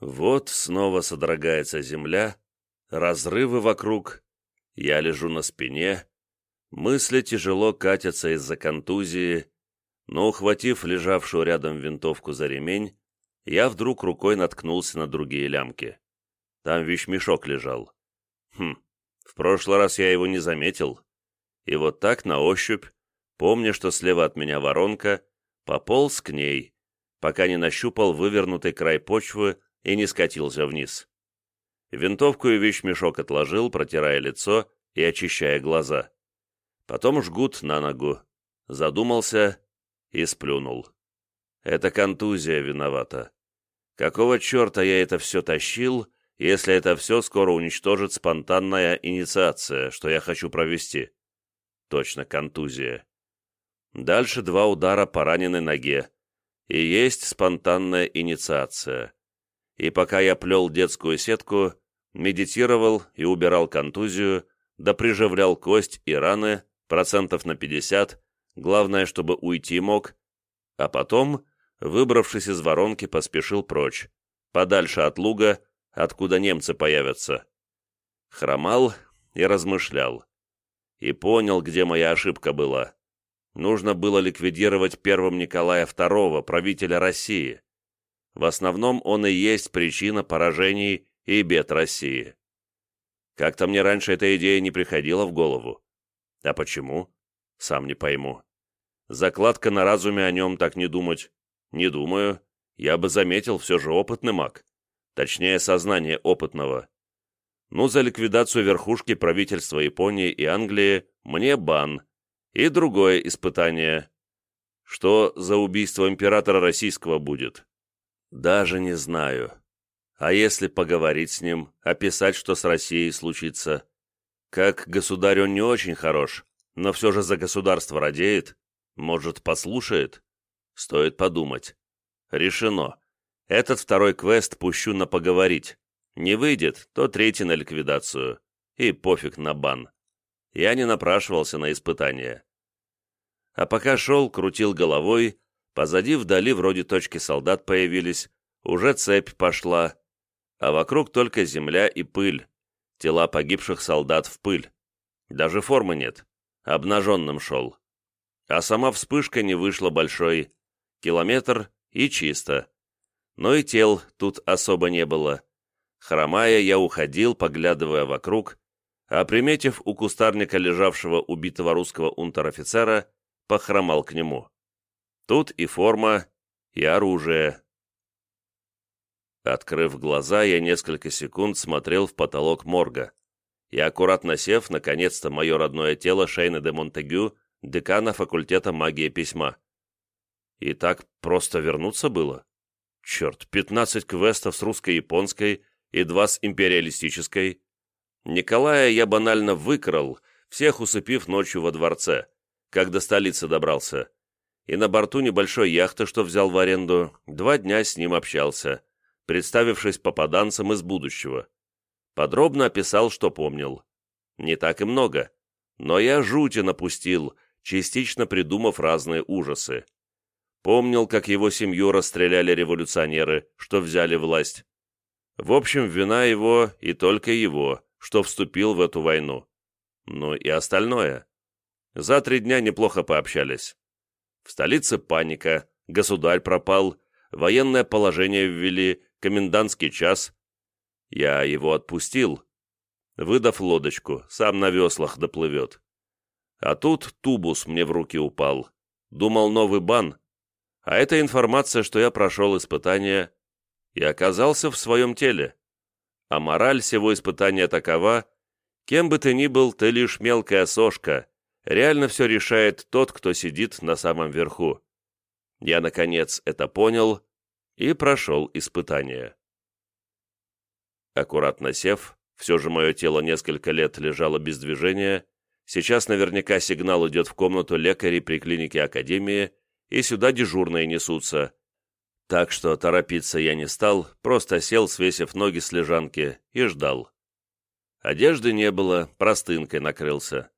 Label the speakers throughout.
Speaker 1: Вот снова содрогается земля, разрывы вокруг, я лежу на спине, мысли тяжело катятся из-за контузии, но, ухватив лежавшую рядом винтовку за ремень, я вдруг рукой наткнулся на другие лямки. Там вещмешок лежал. Хм, в прошлый раз я его не заметил. И вот так на ощупь, помня, что слева от меня воронка, пополз к ней, пока не нащупал вывернутый край почвы и не скатился вниз. Винтовку и вещмешок отложил, протирая лицо и очищая глаза. Потом жгут на ногу. Задумался и сплюнул. Это контузия виновата. Какого черта я это все тащил, если это все скоро уничтожит спонтанная инициация, что я хочу провести? Точно, контузия. Дальше два удара по раненой ноге. И есть спонтанная инициация. И пока я плел детскую сетку, медитировал и убирал контузию, да приживлял кость и раны процентов на 50, главное, чтобы уйти мог, а потом выбравшись из воронки, поспешил прочь, подальше от луга, откуда немцы появятся. Хромал и размышлял. И понял, где моя ошибка была. Нужно было ликвидировать первым Николая II, правителя России. В основном он и есть причина поражений и бед России. Как-то мне раньше эта идея не приходила в голову. А почему? Сам не пойму. Закладка на разуме о нем так не думать. Не думаю. Я бы заметил, все же опытный маг. Точнее, сознание опытного. Ну, за ликвидацию верхушки правительства Японии и Англии мне бан. И другое испытание. Что за убийство императора российского будет? Даже не знаю. А если поговорить с ним, описать, что с Россией случится? Как государь он не очень хорош, но все же за государство радеет. Может, послушает? Стоит подумать. Решено. Этот второй квест пущу на поговорить. Не выйдет, то третий на ликвидацию. И пофиг на бан. Я не напрашивался на испытание. А пока шел, крутил головой, позади вдали вроде точки солдат появились, уже цепь пошла, а вокруг только земля и пыль, тела погибших солдат в пыль. Даже формы нет, обнаженным шел. А сама вспышка не вышла большой, Километр и чисто. Но и тел тут особо не было. Хромая, я уходил, поглядывая вокруг, а, приметив у кустарника лежавшего убитого русского унтер-офицера, похромал к нему. Тут и форма, и оружие. Открыв глаза, я несколько секунд смотрел в потолок морга и, аккуратно сев, наконец-то мое родное тело Шейна де Монтегю, декана факультета магии письма. И так просто вернуться было? Черт, пятнадцать квестов с русско-японской и два с империалистической. Николая я банально выкрал, всех усыпив ночью во дворце, как до столицы добрался. И на борту небольшой яхты, что взял в аренду, два дня с ним общался, представившись попаданцем из будущего. Подробно описал, что помнил. Не так и много, но я жути напустил, частично придумав разные ужасы. Помнил, как его семью расстреляли революционеры, что взяли власть. В общем, вина его и только его, что вступил в эту войну. Ну и остальное. За три дня неплохо пообщались. В столице паника, государь пропал, военное положение ввели, комендантский час. Я его отпустил, выдав лодочку, сам на веслах доплывет. А тут тубус мне в руки упал. Думал, новый бан, а это информация, что я прошел испытание и оказался в своем теле. А мораль всего испытания такова, кем бы ты ни был, ты лишь мелкая сошка, реально все решает тот, кто сидит на самом верху. Я, наконец, это понял и прошел испытание. Аккуратно сев, все же мое тело несколько лет лежало без движения, сейчас наверняка сигнал идет в комнату лекарей при клинике Академии, и сюда дежурные несутся. Так что торопиться я не стал, просто сел, свесив ноги с лежанки, и ждал. Одежды не было, простынкой накрылся.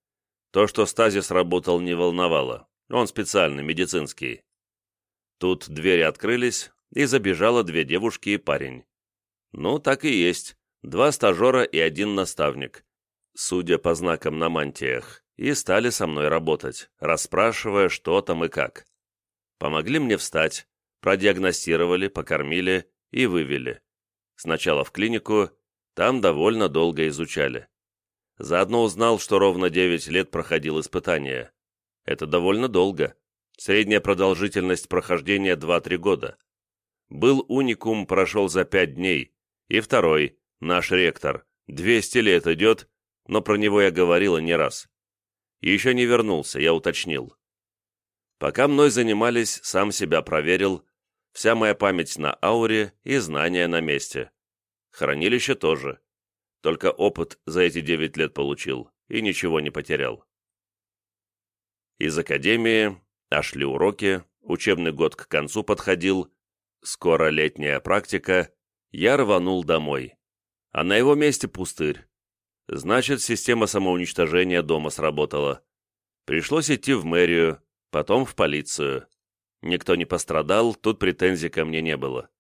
Speaker 1: То, что стазис работал, не волновало. Он специальный, медицинский. Тут двери открылись, и забежало две девушки и парень. Ну, так и есть. Два стажера и один наставник. Судя по знакам на мантиях, и стали со мной работать, расспрашивая, что там и как. Помогли мне встать, продиагностировали, покормили и вывели. Сначала в клинику, там довольно долго изучали. Заодно узнал, что ровно 9 лет проходил испытание. Это довольно долго. Средняя продолжительность прохождения 2-3 года. Был уникум, прошел за 5 дней. И второй, наш ректор, 200 лет идет, но про него я говорила не раз. Еще не вернулся, я уточнил. Пока мной занимались, сам себя проверил, вся моя память на ауре и знания на месте. Хранилище тоже. Только опыт за эти девять лет получил и ничего не потерял. Из академии, а уроки, учебный год к концу подходил, скоро летняя практика, я рванул домой. А на его месте пустырь. Значит, система самоуничтожения дома сработала. Пришлось идти в мэрию, потом в полицию. Никто не пострадал, тут претензий ко мне не было.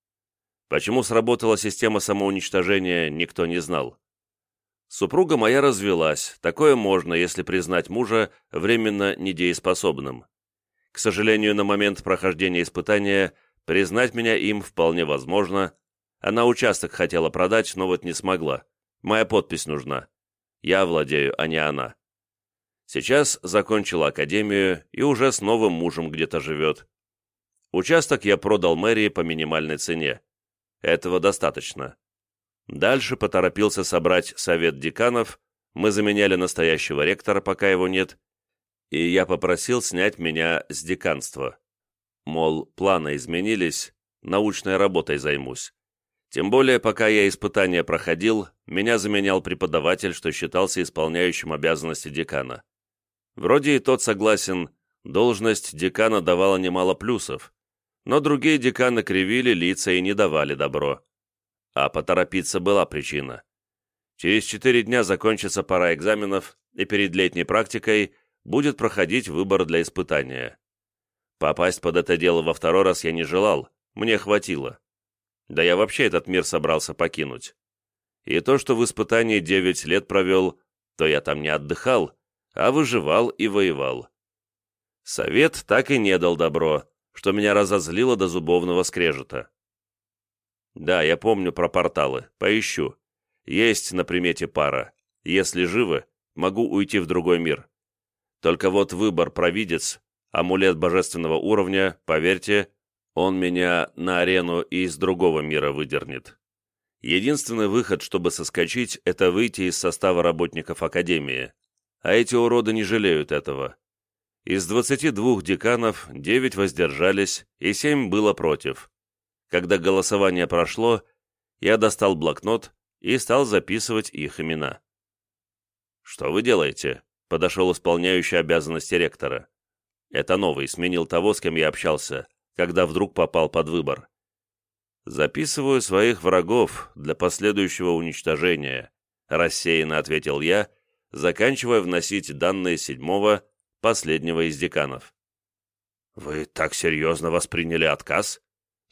Speaker 1: Почему сработала система самоуничтожения, никто не знал. Супруга моя развелась, такое можно, если признать мужа временно недееспособным. К сожалению, на момент прохождения испытания признать меня им вполне возможно. Она участок хотела продать, но вот не смогла. Моя подпись нужна. Я владею, а не она. Сейчас закончила академию и уже с новым мужем где-то живет. Участок я продал мэрии по минимальной цене. Этого достаточно. Дальше поторопился собрать совет деканов, мы заменяли настоящего ректора, пока его нет, и я попросил снять меня с деканства. Мол, планы изменились, научной работой займусь. Тем более, пока я испытания проходил, меня заменял преподаватель, что считался исполняющим обязанности декана. Вроде и тот согласен, должность декана давала немало плюсов, но другие деканы кривили лица и не давали добро. А поторопиться была причина. Через четыре дня закончится пора экзаменов, и перед летней практикой будет проходить выбор для испытания. Попасть под это дело во второй раз я не желал, мне хватило. Да я вообще этот мир собрался покинуть. И то, что в испытании девять лет провел, то я там не отдыхал, а выживал и воевал. Совет так и не дал добро, что меня разозлило до зубовного скрежета. Да, я помню про порталы, поищу. Есть на примете пара. Если живы, могу уйти в другой мир. Только вот выбор провидец, амулет божественного уровня, поверьте, он меня на арену и из другого мира выдернет. Единственный выход, чтобы соскочить, это выйти из состава работников Академии. А эти уроды не жалеют этого. Из 22 деканов 9 воздержались и 7 было против. Когда голосование прошло, я достал блокнот и стал записывать их имена. «Что вы делаете?» — подошел исполняющий обязанности ректора. Это новый, сменил того, с кем я общался, когда вдруг попал под выбор. «Записываю своих врагов для последующего уничтожения», — рассеянно ответил я, заканчивая вносить данные седьмого, последнего из деканов. «Вы так серьезно восприняли отказ?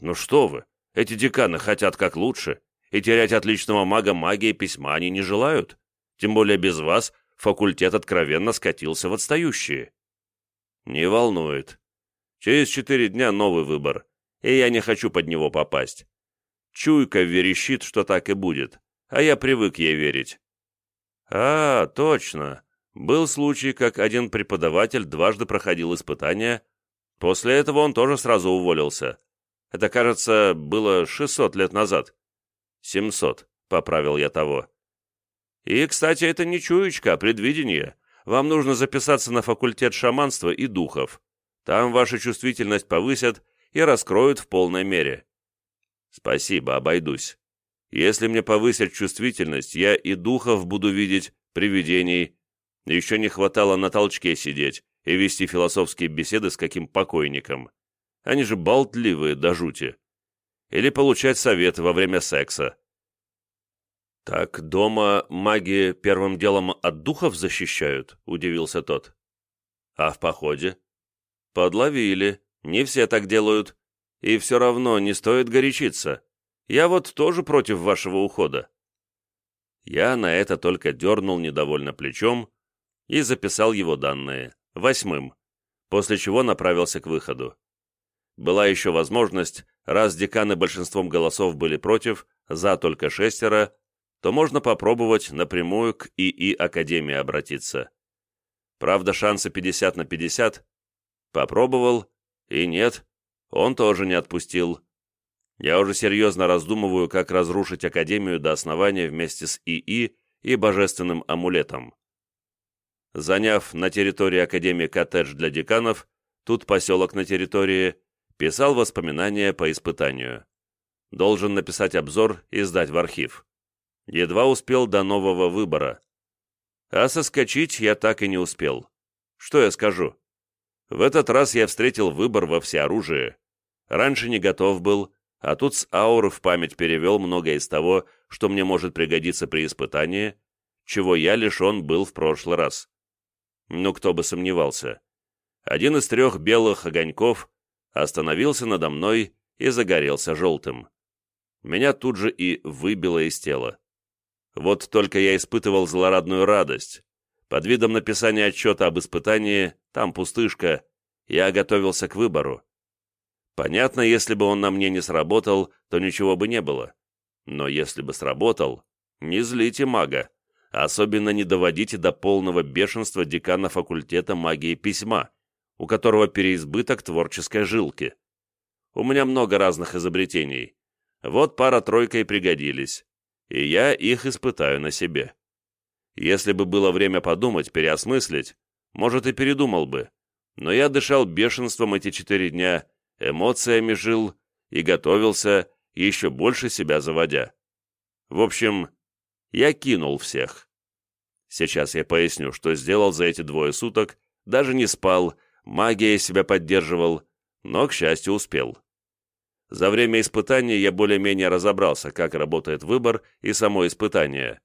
Speaker 1: Ну что вы, эти деканы хотят как лучше, и терять отличного мага магии письма они не желают. Тем более без вас факультет откровенно скатился в отстающие». «Не волнует. Через четыре дня новый выбор, и я не хочу под него попасть. Чуйка верещит, что так и будет, а я привык ей верить». «А, точно. Был случай, как один преподаватель дважды проходил испытания. После этого он тоже сразу уволился. Это, кажется, было 600 лет назад. 700, поправил я того. И, кстати, это не чуечка, а предвидение. Вам нужно записаться на факультет шаманства и духов. Там вашу чувствительность повысят и раскроют в полной мере. Спасибо, обойдусь. Если мне повысят чувствительность, я и духов буду видеть, привидений, еще не хватало на толчке сидеть и вести философские беседы с каким покойником. Они же болтливые до жути. Или получать совет во время секса. «Так дома маги первым делом от духов защищают?» – удивился тот. «А в походе?» «Подловили. Не все так делают. И все равно не стоит горячиться. Я вот тоже против вашего ухода». Я на это только дернул недовольно плечом и записал его данные, восьмым, после чего направился к выходу. Была еще возможность, раз деканы большинством голосов были против, за только шестеро, то можно попробовать напрямую к ИИ Академии обратиться. Правда, шансы 50 на 50. Попробовал, и нет, он тоже не отпустил. Я уже серьезно раздумываю, как разрушить Академию до основания вместе с ИИ и Божественным амулетом. Заняв на территории Академии коттедж для деканов, тут поселок на территории, писал воспоминания по испытанию. Должен написать обзор и сдать в архив. Едва успел до нового выбора. А соскочить я так и не успел. Что я скажу? В этот раз я встретил выбор во всеоружии. Раньше не готов был, а тут с ауры в память перевел многое из того, что мне может пригодиться при испытании, чего я лишен был в прошлый раз. Ну, кто бы сомневался. Один из трех белых огоньков остановился надо мной и загорелся желтым. Меня тут же и выбило из тела. Вот только я испытывал злорадную радость. Под видом написания отчета об испытании, там пустышка, я готовился к выбору. Понятно, если бы он на мне не сработал, то ничего бы не было. Но если бы сработал, не злите мага. Особенно не доводите до полного бешенства декана факультета магии письма, у которого переизбыток творческой жилки. У меня много разных изобретений. Вот пара-тройка и пригодились. И я их испытаю на себе. Если бы было время подумать, переосмыслить, может и передумал бы. Но я дышал бешенством эти четыре дня, эмоциями жил и готовился, еще больше себя заводя. В общем, я кинул всех. Сейчас я поясню, что сделал за эти двое суток, даже не спал, магией себя поддерживал, но, к счастью, успел. За время испытания я более-менее разобрался, как работает выбор и само испытание.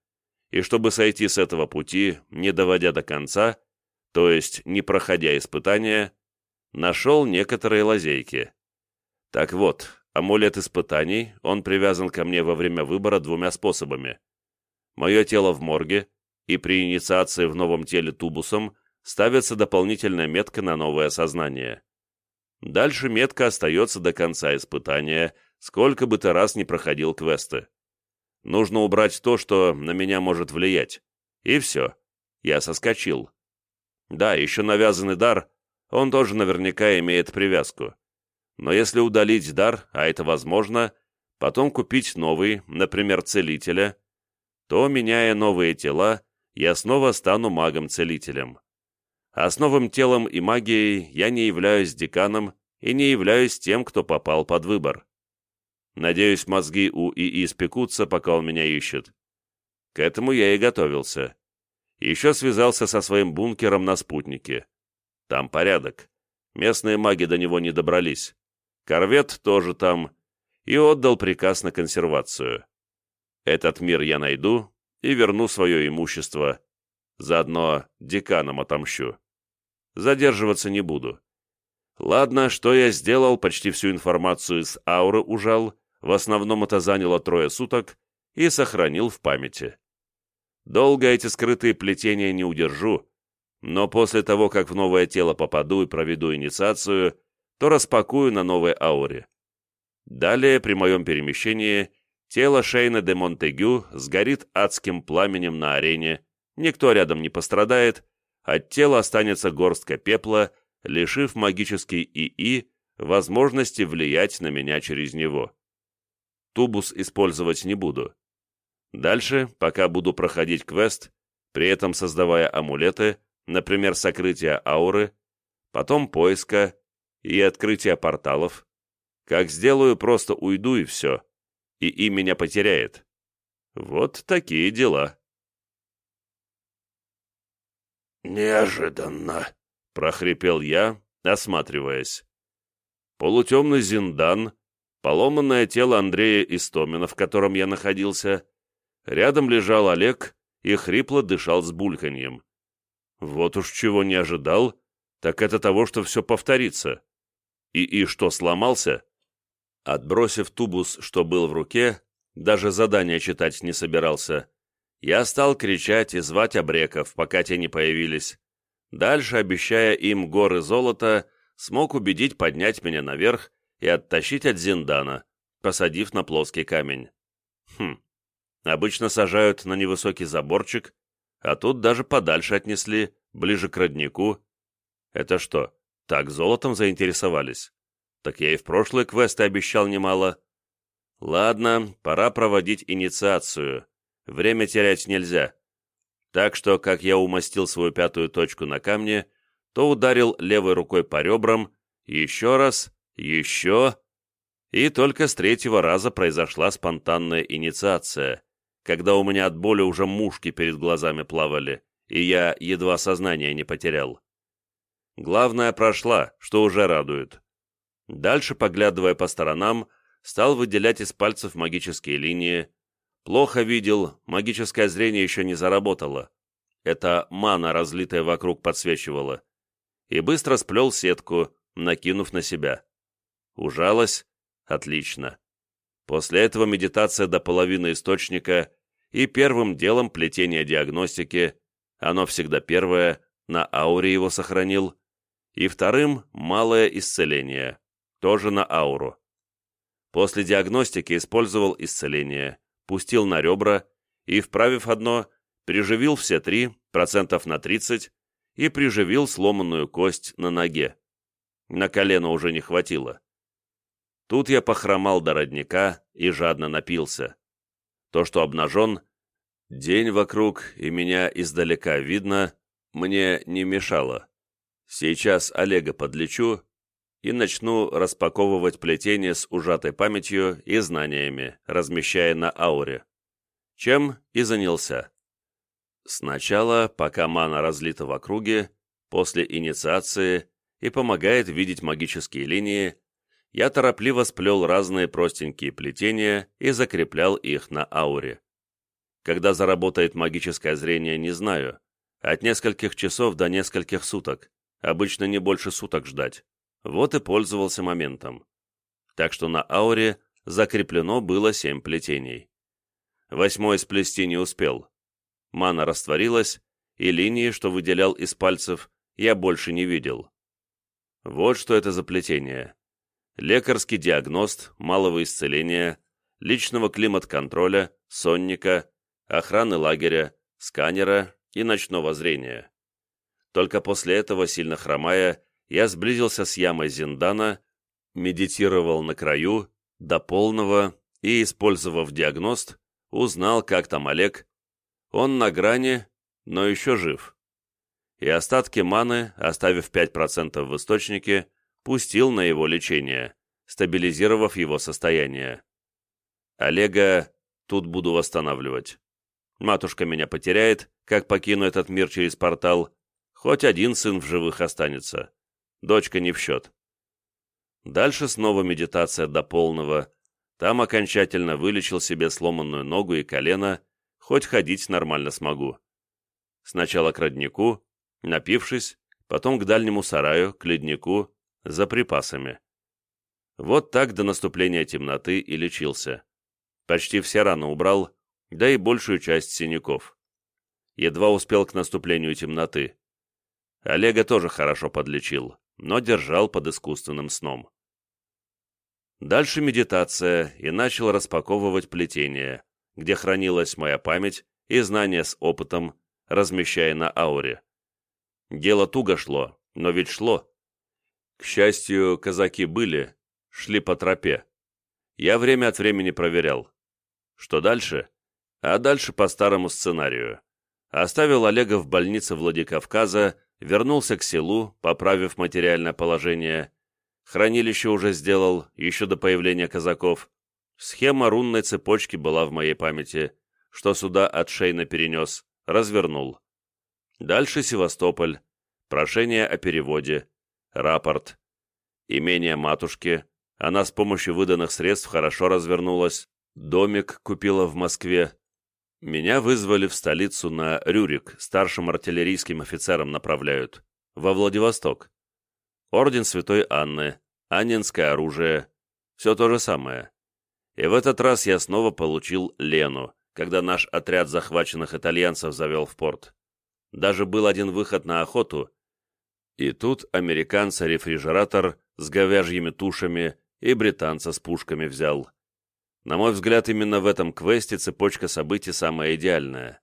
Speaker 1: И чтобы сойти с этого пути, не доводя до конца, то есть не проходя испытания, нашел некоторые лазейки. Так вот, амулет испытаний, он привязан ко мне во время выбора двумя способами. Мое тело в морге, и при инициации в новом теле тубусом ставится дополнительная метка на новое сознание. Дальше метка остается до конца испытания, сколько бы ты раз не проходил квесты. Нужно убрать то, что на меня может влиять. И все. Я соскочил. Да, еще навязанный дар он тоже наверняка имеет привязку. Но если удалить дар, а это возможно, потом купить новый, например, целителя, то, меняя новые тела, я снова стану магом-целителем. А телом и магией я не являюсь деканом и не являюсь тем, кто попал под выбор. Надеюсь, мозги у ИИ спекутся, пока он меня ищет. К этому я и готовился. Еще связался со своим бункером на спутнике. Там порядок. Местные маги до него не добрались. Корвет тоже там. И отдал приказ на консервацию. Этот мир я найду и верну свое имущество. Заодно деканам отомщу. Задерживаться не буду. Ладно, что я сделал, почти всю информацию из ауры ужал, в основном это заняло трое суток, и сохранил в памяти. Долго эти скрытые плетения не удержу, но после того, как в новое тело попаду и проведу инициацию, то распакую на новой ауре. Далее, при моем перемещении, тело Шейна де Монтегю сгорит адским пламенем на арене, никто рядом не пострадает, от тела останется горстка пепла, лишив магический ИИ возможности влиять на меня через него. Тубус использовать не буду. Дальше, пока буду проходить квест, при этом создавая амулеты, например, сокрытие ауры, потом поиска и открытия порталов. Как сделаю, просто уйду и все. И и меня потеряет. Вот такие дела.
Speaker 2: «Неожиданно», — прохрипел я, осматриваясь.
Speaker 1: Полутемный зиндан, поломанное тело Андрея Истомина, в котором я находился. Рядом лежал Олег и хрипло дышал с бульканьем. Вот уж чего не ожидал, так это того, что все повторится. И и что, сломался? Отбросив тубус, что был в руке, даже задание читать не собирался, я стал кричать и звать обреков, пока те не появились. Дальше, обещая им горы золота, смог убедить поднять меня наверх и оттащить от Зиндана, посадив на плоский камень. Хм, обычно сажают на невысокий заборчик, а тут даже подальше отнесли, ближе к роднику. Это что, так золотом заинтересовались? Так я и в прошлые квесты обещал немало. Ладно, пора проводить инициацию. Время терять нельзя. Так что, как я умастил свою пятую точку на камне, то ударил левой рукой по ребрам, еще раз, еще... И только с третьего раза произошла спонтанная инициация, когда у меня от боли уже мушки перед глазами плавали, и я едва сознание не потерял. Главное прошла, что уже радует. Дальше, поглядывая по сторонам, стал выделять из пальцев магические линии. Плохо видел, магическое зрение еще не заработало. Это мана, разлитая вокруг, подсвечивала. И быстро сплел сетку, накинув на себя. Ужалась, Отлично. После этого медитация до половины источника и первым делом плетение диагностики, оно всегда первое, на ауре его сохранил, и вторым – малое исцеление, тоже на ауру. После диагностики использовал исцеление, пустил на ребра и, вправив одно, приживил все три, процентов на 30, и приживил сломанную кость на ноге. На колено уже не хватило. Тут я похромал до родника и жадно напился. То, что обнажен, день вокруг и меня издалека видно, мне не мешало. Сейчас Олега подлечу и начну распаковывать плетение с ужатой памятью и знаниями, размещая на ауре. Чем и занялся. Сначала, пока мана разлита в округе, после инициации и помогает видеть магические линии, я торопливо сплел разные простенькие плетения и закреплял их на ауре. Когда заработает магическое зрение, не знаю. От нескольких часов до нескольких суток. Обычно не больше суток ждать. Вот и пользовался моментом. Так что на ауре закреплено было семь плетений. Восьмой сплести не успел. Мана растворилась, и линии, что выделял из пальцев, я больше не видел. Вот что это за плетение лекарский диагност малого исцеления, личного климат-контроля, сонника, охраны лагеря, сканера и ночного зрения. Только после этого, сильно хромая, я сблизился с ямой Зиндана, медитировал на краю, до полного и, использовав диагност, узнал, как там Олег. Он на грани, но еще жив. И остатки маны, оставив 5% в источнике, пустил на его лечение, стабилизировав его состояние. Олега тут буду восстанавливать. Матушка меня потеряет, как покину этот мир через портал. Хоть один сын в живых останется. Дочка не в счет. Дальше снова медитация до полного. Там окончательно вылечил себе сломанную ногу и колено, хоть ходить нормально смогу. Сначала к роднику, напившись, потом к дальнему сараю, к леднику, за припасами. Вот так до наступления темноты и лечился. Почти все раны убрал, да и большую часть синяков. Едва успел к наступлению темноты. Олега тоже хорошо подлечил, но держал под искусственным сном. Дальше медитация и начал распаковывать плетение, где хранилась моя память и знания с опытом, размещая на ауре. Дело туго шло, но ведь шло. К счастью, казаки были, шли по тропе. Я время от времени проверял. Что дальше? А дальше по старому сценарию. Оставил Олега в больнице Владикавказа, вернулся к селу, поправив материальное положение. Хранилище уже сделал, еще до появления казаков. Схема рунной цепочки была в моей памяти, что сюда от Шейна перенес, развернул. Дальше Севастополь. Прошение о переводе рапорт. Имение матушки. Она с помощью выданных средств хорошо развернулась. Домик купила в Москве. Меня вызвали в столицу на Рюрик, старшим артиллерийским офицером направляют. Во Владивосток. Орден Святой Анны, Аннинское оружие. Все то же самое. И в этот раз я снова получил Лену, когда наш отряд захваченных итальянцев завел в порт. Даже был один выход на охоту, и тут американца рефрижератор с говяжьими тушами и британца с пушками взял. На мой взгляд, именно в этом квесте цепочка событий самая идеальная.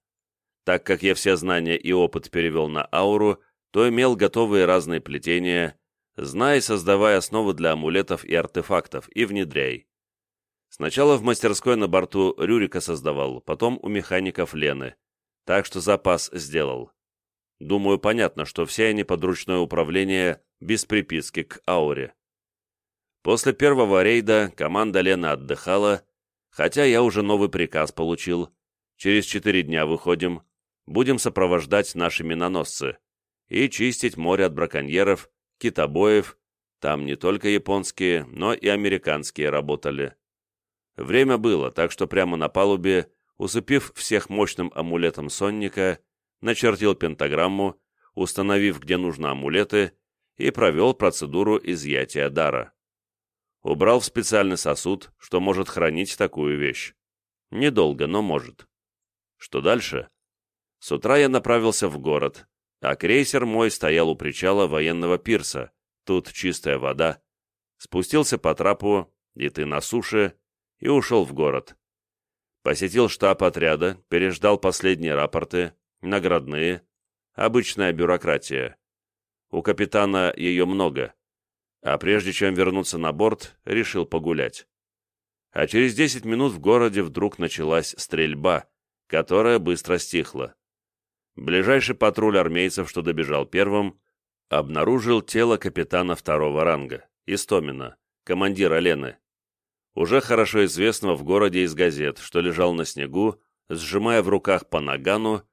Speaker 1: Так как я все знания и опыт перевел на ауру, то имел готовые разные плетения, знай и создавай основы для амулетов и артефактов, и внедряй. Сначала в мастерской на борту Рюрика создавал, потом у механиков Лены, так что запас сделал. Думаю, понятно, что все они под ручное управление, без приписки к ауре. После первого рейда команда Лены отдыхала, хотя я уже новый приказ получил. Через четыре дня выходим, будем сопровождать наши миноносцы и чистить море от браконьеров, китобоев, там не только японские, но и американские работали. Время было, так что прямо на палубе, усыпив всех мощным амулетом сонника, начертил пентаграмму, установив, где нужны амулеты, и провел процедуру изъятия дара. Убрал в специальный сосуд, что может хранить такую вещь. Недолго, но может. Что дальше? С утра я направился в город, а крейсер мой стоял у причала военного пирса, тут чистая вода. Спустился по трапу, и ты на суше, и ушел в город. Посетил штаб отряда, переждал последние рапорты, наградные, обычная бюрократия. У капитана ее много, а прежде чем вернуться на борт, решил погулять. А через 10 минут в городе вдруг началась стрельба, которая быстро стихла. Ближайший патруль армейцев, что добежал первым, обнаружил тело капитана второго ранга, Истомина, командира Лены. Уже хорошо известного в городе из газет, что лежал на снегу, сжимая в руках по нагану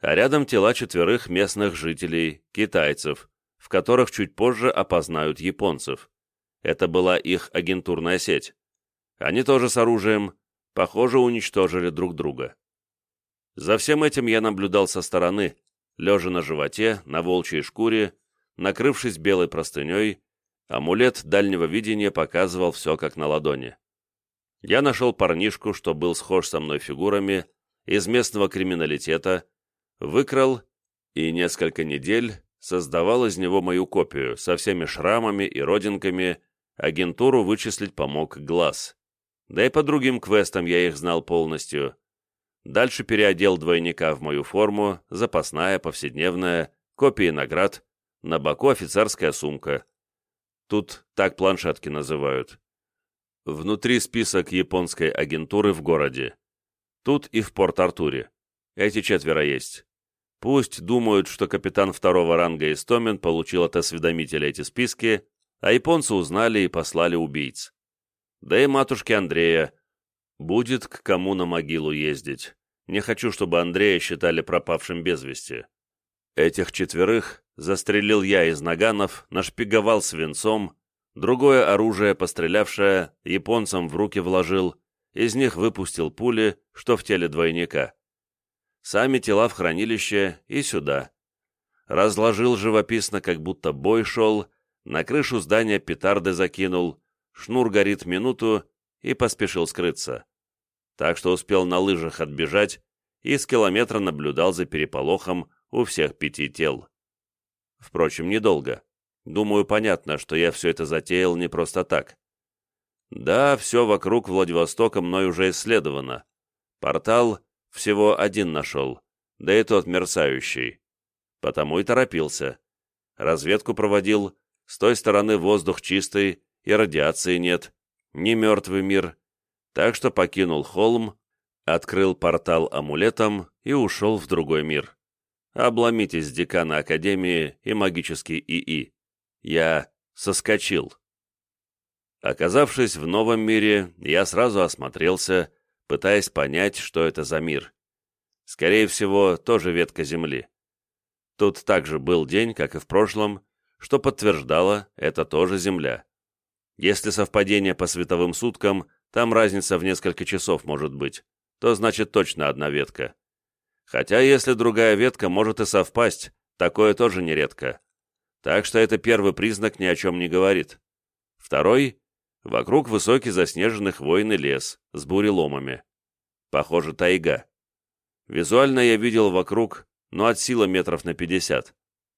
Speaker 1: а рядом тела четверых местных жителей, китайцев, в которых чуть позже опознают японцев. Это была их агентурная сеть. Они тоже с оружием, похоже, уничтожили друг друга. За всем этим я наблюдал со стороны, лежа на животе, на волчьей шкуре, накрывшись белой простыней, амулет дальнего видения показывал все как на ладони. Я нашел парнишку, что был схож со мной фигурами, из местного криминалитета, выкрал и несколько недель создавал из него мою копию со всеми шрамами и родинками, агентуру вычислить помог глаз. Да и по другим квестам я их знал полностью. Дальше переодел двойника в мою форму, запасная, повседневная, копии наград, на боку офицерская сумка. Тут так планшетки называют. Внутри список японской агентуры в городе. Тут и в Порт-Артуре. Эти четверо есть. Пусть думают, что капитан второго ранга Истомин получил от осведомителя эти списки, а японцы узнали и послали убийц. Да и матушке Андрея. Будет к кому на могилу ездить. Не хочу, чтобы Андрея считали пропавшим без вести. Этих четверых застрелил я из наганов, нашпиговал свинцом, другое оружие, пострелявшее, японцам в руки вложил, из них выпустил пули, что в теле двойника сами тела в хранилище и сюда. Разложил живописно, как будто бой шел, на крышу здания петарды закинул, шнур горит минуту и поспешил скрыться. Так что успел на лыжах отбежать и с километра наблюдал за переполохом у всех пяти тел. Впрочем, недолго. Думаю, понятно, что я все это затеял не просто так. Да, все вокруг Владивостока мной уже исследовано. Портал всего один нашел, да и тот мерцающий. Потому и торопился. Разведку проводил, с той стороны воздух чистый, и радиации нет, не мертвый мир. Так что покинул холм, открыл портал амулетом и ушел в другой мир. Обломитесь декана Академии и магический ИИ. Я соскочил. Оказавшись в новом мире, я сразу осмотрелся, пытаясь понять, что это за мир. Скорее всего, тоже ветка Земли. Тут также был день, как и в прошлом, что подтверждало, это тоже Земля. Если совпадение по световым суткам, там разница в несколько часов может быть, то значит точно одна ветка. Хотя если другая ветка может и совпасть, такое тоже нередко. Так что это первый признак ни о чем не говорит. Второй Вокруг высокий заснеженный хвойный лес с буреломами. Похоже, тайга. Визуально я видел вокруг, но от силы метров на пятьдесят.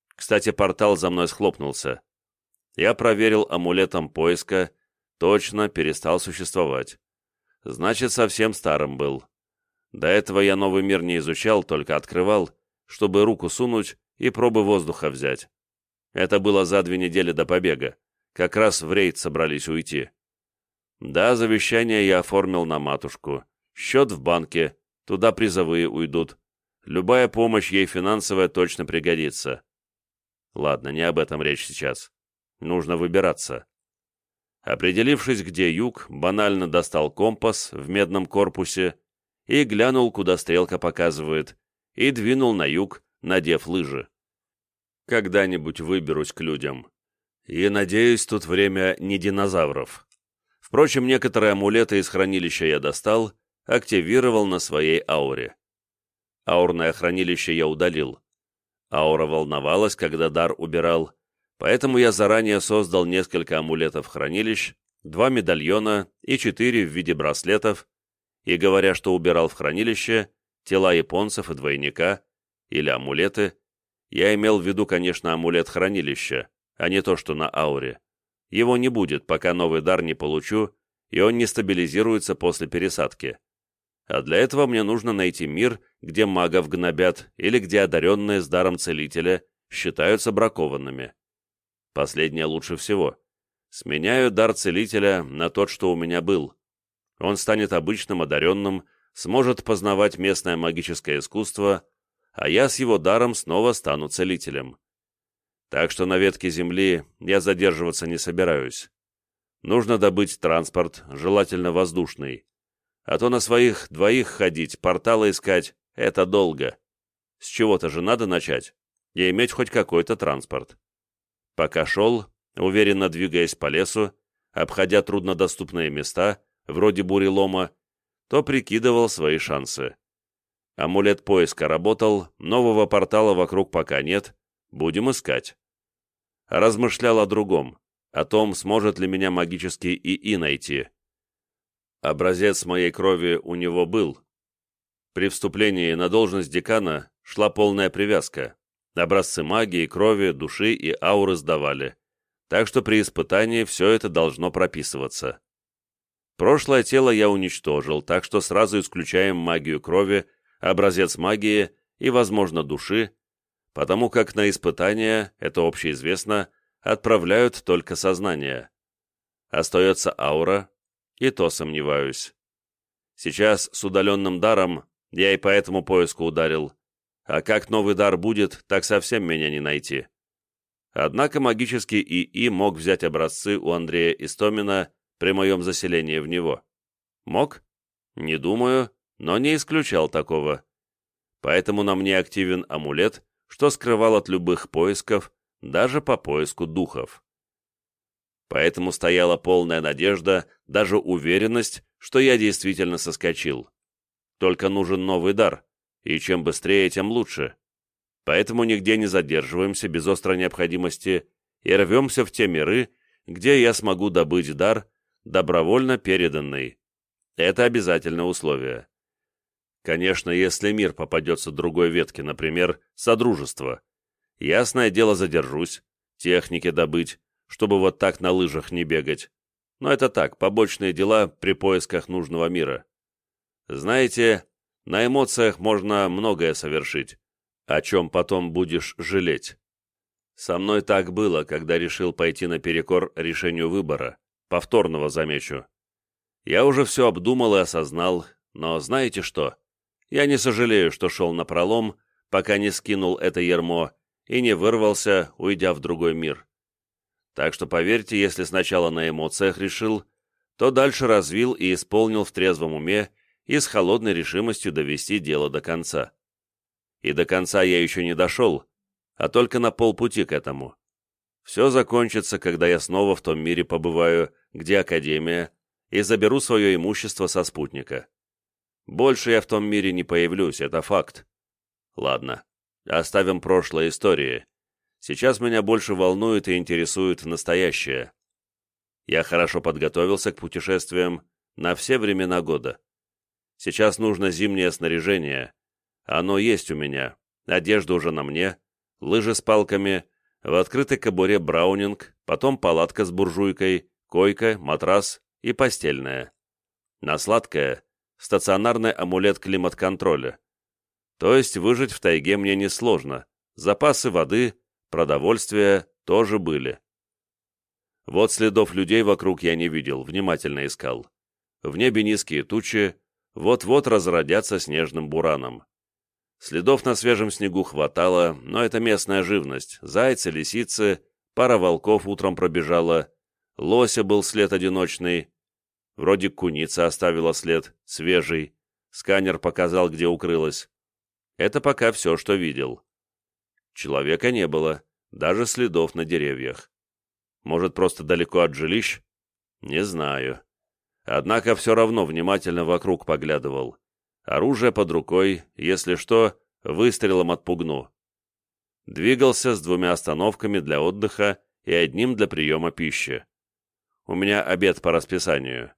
Speaker 1: Кстати, портал за мной схлопнулся. Я проверил амулетом поиска, точно перестал существовать. Значит, совсем старым был. До этого я новый мир не изучал, только открывал, чтобы руку сунуть и пробы воздуха взять. Это было за две недели до побега. Как раз в рейд собрались уйти. Да, завещание я оформил на матушку. Счет в банке, туда призовые уйдут. Любая помощь ей финансовая точно пригодится. Ладно, не об этом речь сейчас. Нужно выбираться. Определившись, где юг, банально достал компас в медном корпусе и глянул, куда стрелка показывает, и двинул на юг, надев лыжи. Когда-нибудь выберусь к людям. И, надеюсь, тут время не динозавров. Впрочем, некоторые амулеты из хранилища я достал, активировал на своей ауре. Аурное хранилище я удалил. Аура волновалась, когда дар убирал, Поэтому я заранее создал несколько амулетов-хранилищ, два медальона и четыре в виде браслетов, и, говоря, что убирал в хранилище, тела японцев и двойника, или амулеты, я имел в виду, конечно, амулет хранилища, а не то, что на ауре. Его не будет, пока новый дар не получу, и он не стабилизируется после пересадки. А для этого мне нужно найти мир, где магов гнобят, или где одаренные с даром целителя считаются бракованными. Последнее лучше всего. Сменяю дар целителя на тот, что у меня был. Он станет обычным одаренным, сможет познавать местное магическое искусство, а я с его даром снова стану целителем. Так что на ветке земли я задерживаться не собираюсь. Нужно добыть транспорт, желательно воздушный. А то на своих двоих ходить, порталы искать — это долго. С чего-то же надо начать и иметь хоть какой-то транспорт. Пока шел, уверенно двигаясь по лесу, обходя труднодоступные места, вроде бурелома, то прикидывал свои шансы. Амулет поиска работал, нового портала вокруг пока нет, будем искать. Размышлял о другом, о том, сможет ли меня магический ИИ найти. Образец моей крови у него был. При вступлении на должность декана шла полная привязка. Образцы магии, крови, души и ауры сдавали. Так что при испытании все это должно прописываться. Прошлое тело я уничтожил, так что сразу исключаем магию крови, образец магии и, возможно, души, потому как на испытания, это общеизвестно, отправляют только сознание. Остается аура, и то сомневаюсь. Сейчас с удаленным даром я и по этому поиску ударил, а как новый дар будет, так совсем меня не найти. Однако магический ИИ мог взять образцы у Андрея Истомина при моем заселении в него. Мог? Не думаю, но не исключал такого. Поэтому на мне активен амулет, что скрывал от любых поисков, даже по поиску духов. Поэтому стояла полная надежда, даже уверенность, что я действительно соскочил. Только нужен новый дар, и чем быстрее, тем лучше. Поэтому нигде не задерживаемся без острой необходимости и рвемся в те миры, где я смогу добыть дар, добровольно переданный. Это обязательное условие. Конечно, если мир попадется другой ветке, например, Содружество. Ясное дело задержусь, техники добыть, чтобы вот так на лыжах не бегать. Но это так, побочные дела при поисках нужного мира. Знаете, на эмоциях можно многое совершить, о чем потом будешь жалеть. Со мной так было, когда решил пойти наперекор решению выбора, повторного замечу. Я уже все обдумал и осознал, но знаете что? Я не сожалею, что шел на пролом, пока не скинул это ермо и не вырвался, уйдя в другой мир. Так что поверьте, если сначала на эмоциях решил, то дальше развил и исполнил в трезвом уме и с холодной решимостью довести дело до конца. И до конца я еще не дошел, а только на полпути к этому. Все закончится, когда я снова в том мире побываю, где Академия, и заберу свое имущество со спутника. Больше я в том мире не появлюсь, это факт. Ладно, оставим прошлое истории. Сейчас меня больше волнует и интересует настоящее. Я хорошо подготовился к путешествиям на все времена года. Сейчас нужно зимнее снаряжение. Оно есть у меня. Одежда уже на мне, лыжи с палками, в открытой кобуре браунинг, потом палатка с буржуйкой, койка, матрас и постельная. На сладкое – стационарный амулет климат-контроля. То есть выжить в тайге мне несложно. Запасы воды, продовольствия тоже были. Вот следов людей вокруг я не видел, внимательно искал. В небе низкие тучи, вот-вот разродятся снежным бураном. Следов на свежем снегу хватало, но это местная живность. Зайцы, лисицы, пара волков утром пробежала, лося был след одиночный. Вроде куница оставила след, свежий. Сканер показал, где укрылась. Это пока все, что видел. Человека не было, даже следов на деревьях. Может, просто далеко от жилищ? Не знаю. Однако все равно внимательно вокруг поглядывал. Оружие под рукой, если что, выстрелом отпугну. Двигался с двумя остановками для отдыха и одним для приема пищи. У меня обед по расписанию.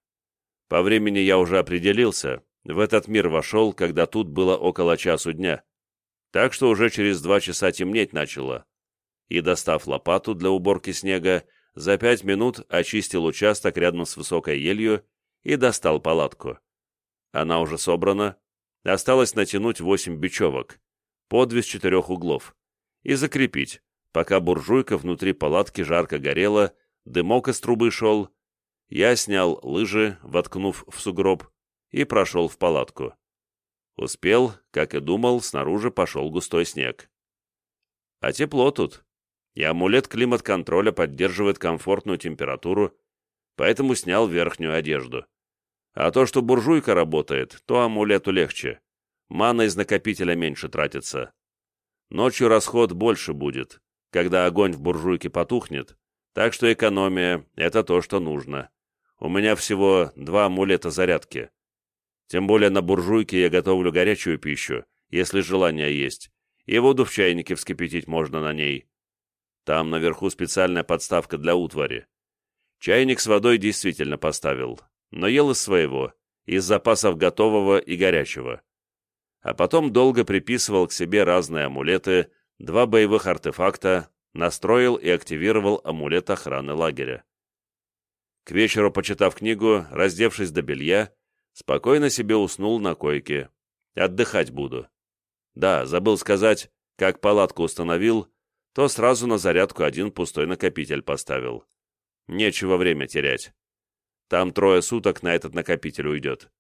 Speaker 1: По времени я уже определился, в этот мир вошел, когда тут было около часу дня. Так что уже через два часа темнеть начало. И, достав лопату для уборки снега, за пять минут очистил участок рядом с высокой елью и достал палатку. Она уже собрана, осталось натянуть восемь бечевок, по две с четырех углов, и закрепить, пока буржуйка внутри палатки жарко горела, дымок из трубы шел. Я снял лыжи, воткнув в сугроб, и прошел в палатку. Успел, как и думал, снаружи пошел густой снег. А тепло тут, и амулет климат-контроля поддерживает комфортную температуру, поэтому снял верхнюю одежду. А то, что буржуйка работает, то амулету легче. Мана из накопителя меньше тратится. Ночью расход больше будет, когда огонь в буржуйке потухнет, так что экономия — это то, что нужно. У меня всего два амулета зарядки. Тем более на буржуйке я готовлю горячую пищу, если желание есть, и воду в чайнике вскипятить можно на ней. Там наверху специальная подставка для утвари. Чайник с водой действительно поставил, но ел из своего, из запасов готового и горячего. А потом долго приписывал к себе разные амулеты, два боевых артефакта, настроил и активировал амулет охраны лагеря. К вечеру, почитав книгу, раздевшись до белья, Спокойно себе уснул на койке. Отдыхать буду. Да, забыл сказать, как палатку установил, то сразу на зарядку один пустой накопитель поставил. Нечего время терять. Там трое суток на этот накопитель уйдет.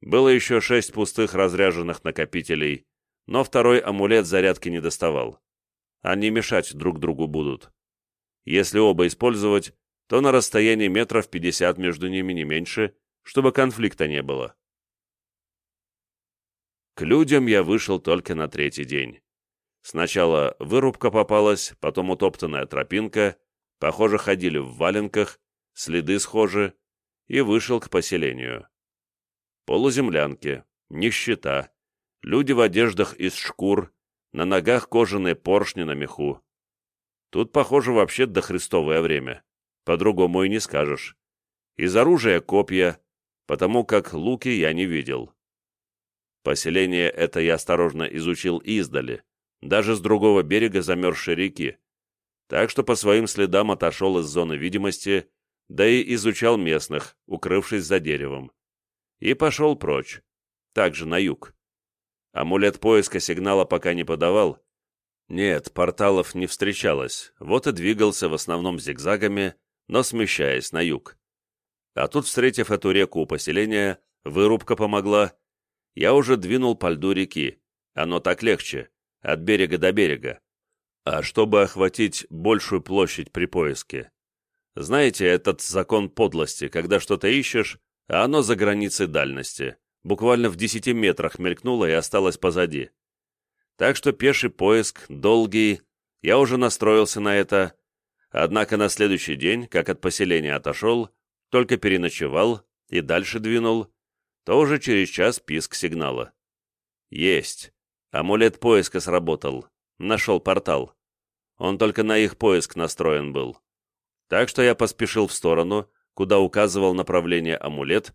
Speaker 1: Было еще шесть пустых разряженных накопителей, но второй амулет зарядки не доставал. Они мешать друг другу будут. Если оба использовать, то на расстоянии метров пятьдесят между ними не меньше, чтобы конфликта не было. К людям я вышел только на третий день. Сначала вырубка попалась, потом утоптанная тропинка, похоже, ходили в валенках, следы схожи, и вышел к поселению. Полуземлянки, нищета, люди в одеждах из шкур, на ногах кожаные поршни на меху. Тут, похоже, вообще дохристовое время. По-другому и не скажешь. Из оружия копья, потому как луки я не видел. Поселение это я осторожно изучил издали, даже с другого берега замерзшей реки, так что по своим следам отошел из зоны видимости, да и изучал местных, укрывшись за деревом. И пошел прочь, также на юг. Амулет поиска сигнала пока не подавал. Нет, порталов не встречалось, вот и двигался в основном зигзагами, но смещаясь на юг. А тут, встретив эту реку у поселения, вырубка помогла. Я уже двинул по льду реки. Оно так легче, от берега до берега. А чтобы охватить большую площадь при поиске. Знаете, этот закон подлости, когда что-то ищешь, а оно за границей дальности. Буквально в десяти метрах мелькнуло и осталось позади. Так что пеший поиск, долгий, я уже настроился на это. Однако на следующий день, как от поселения отошел, только переночевал и дальше двинул, то уже через час писк сигнала. Есть. Амулет поиска сработал. Нашел портал. Он только на их поиск настроен был. Так что я поспешил в сторону, куда указывал направление амулет,